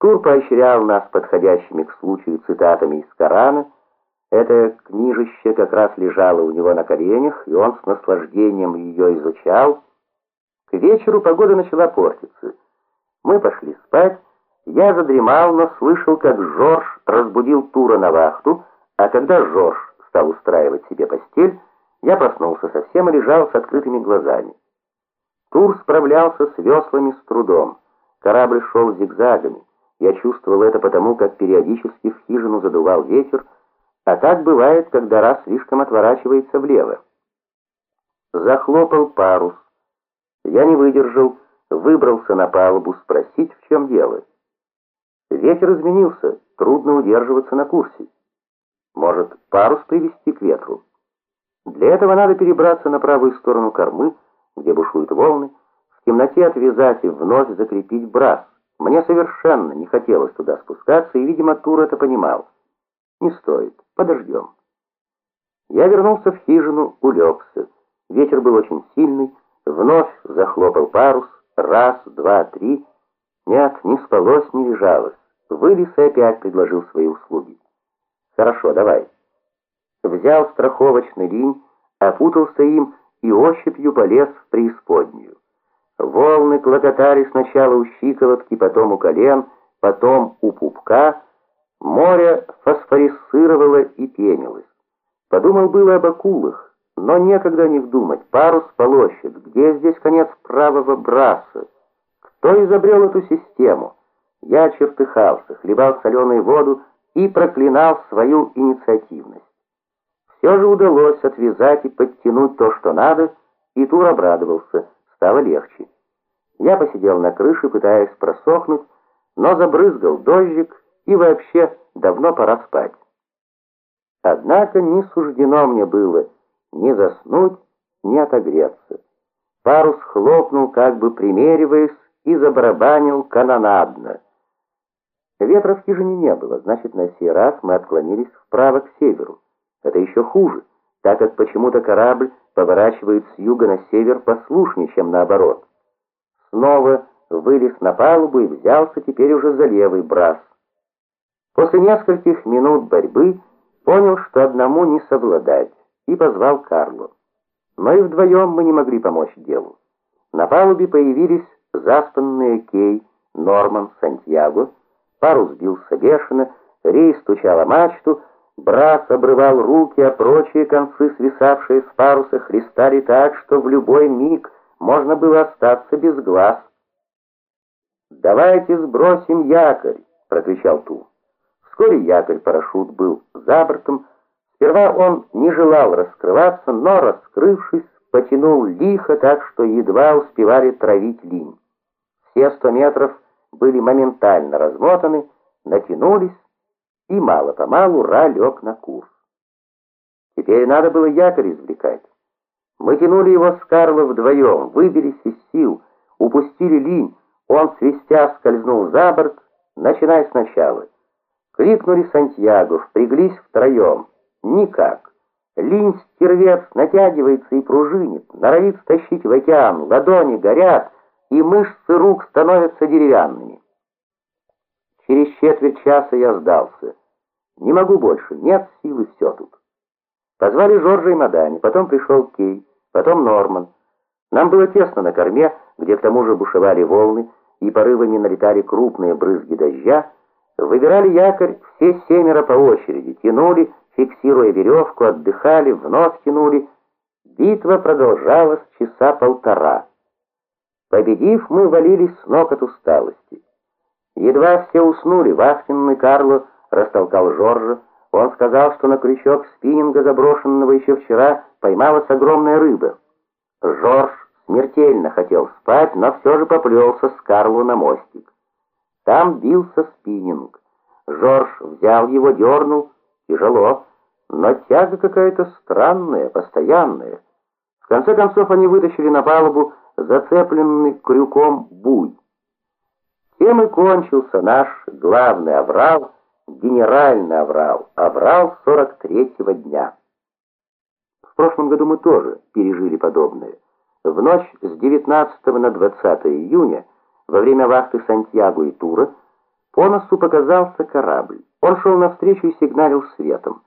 Тур поощрял нас подходящими к случаю цитатами из Корана. Это книжище как раз лежало у него на коленях, и он с наслаждением ее изучал. К вечеру погода начала портиться. Мы пошли спать. Я задремал, но слышал, как Жорж разбудил Тура на вахту, а когда Жорж стал устраивать себе постель, я проснулся совсем и лежал с открытыми глазами. Тур справлялся с веслами с трудом. Корабль шел зигзагами. Я чувствовал это потому, как периодически в хижину задувал ветер, а так бывает, когда раз слишком отворачивается влево. Захлопал парус. Я не выдержал, выбрался на палубу спросить, в чем дело. Ветер изменился, трудно удерживаться на курсе. Может, парус привести к ветру? Для этого надо перебраться на правую сторону кормы, где бушуют волны, в темноте отвязать и вновь закрепить брас. Мне совершенно не хотелось туда спускаться, и, видимо, Тур это понимал. Не стоит, подождем. Я вернулся в хижину, улегся. Ветер был очень сильный, вновь захлопал парус, раз, два, три. Нет, не спалось, не лежалось. Вылез и опять предложил свои услуги. Хорошо, давай. Взял страховочный линь, опутался им и ощупью полез в преисподнюю. Волны клокотали сначала у щиколотки, потом у колен, потом у пупка. Море фосфорисцировало и пенилось. Подумал было об акулах, но некогда не вдумать. Парус полощет. Где здесь конец правого браса? Кто изобрел эту систему? Я чертыхался, хлебал соленую воду и проклинал свою инициативность. Все же удалось отвязать и подтянуть то, что надо, и Тур обрадовался – Стало легче. Я посидел на крыше, пытаясь просохнуть, но забрызгал дождик, и вообще давно пора спать. Однако не суждено мне было ни заснуть, ни отогреться. Парус хлопнул, как бы примериваясь, и забарабанил канонадно. Ветра в хижине не было, значит, на сей раз мы отклонились вправо к северу. Это еще хуже так как почему-то корабль поворачивает с юга на север послушнее, чем наоборот. Снова вылез на палубу и взялся теперь уже за левый брас. После нескольких минут борьбы понял, что одному не совладать, и позвал Карлу. Но и вдвоем мы не могли помочь делу. На палубе появились заспанные Кей, Норман, Сантьяго. Парус бился бешено, рейс стучала мачту, Брас обрывал руки, а прочие концы, свисавшие с паруса, хлестали так, что в любой миг можно было остаться без глаз. «Давайте сбросим якорь!» — прокричал Ту. Вскоре якорь-парашют был за бортом. Сперва он не желал раскрываться, но, раскрывшись, потянул лихо так, что едва успевали травить линь. Все сто метров были моментально размотаны, натянулись, и мало-помалу Ра лег на курс. Теперь надо было якорь извлекать. Мы тянули его с Карло вдвоем, выбились из сил, упустили линь, он свистя скользнул за борт, начиная сначала. Крикнули Сантьяго, впряглись втроем. Никак. Линь стервец натягивается и пружинит, норовит стащить в океан, ладони горят, и мышцы рук становятся деревянными. Через четверть часа я сдался. Не могу больше, нет силы, все тут. Позвали Жоржа и Мадани, потом пришел Кей, потом Норман. Нам было тесно на корме, где к тому же бушевали волны, и порывами налетали крупные брызги дождя. Выбирали якорь все семеро по очереди, тянули, фиксируя веревку, отдыхали, вновь тянули. Битва продолжалась часа полтора. Победив, мы валились с ног от усталости. Едва все уснули, Вахтин и Карло растолкал Жоржа. Он сказал, что на крючок спиннинга, заброшенного еще вчера, поймалась огромная рыба. Жорж смертельно хотел спать, но все же поплелся с Карлу на мостик. Там бился спиннинг. Жорж взял его, дернул. Тяжело, но тяга какая-то странная, постоянная. В конце концов они вытащили на палубу зацепленный крюком буй. Тем и кончился наш главный аврал — генеральный аврал, аврал 43-го дня. В прошлом году мы тоже пережили подобное. В ночь с 19 на 20 июня, во время вахты Сантьяго и Тура, По носу показался корабль. Он шел навстречу и сигналил светом.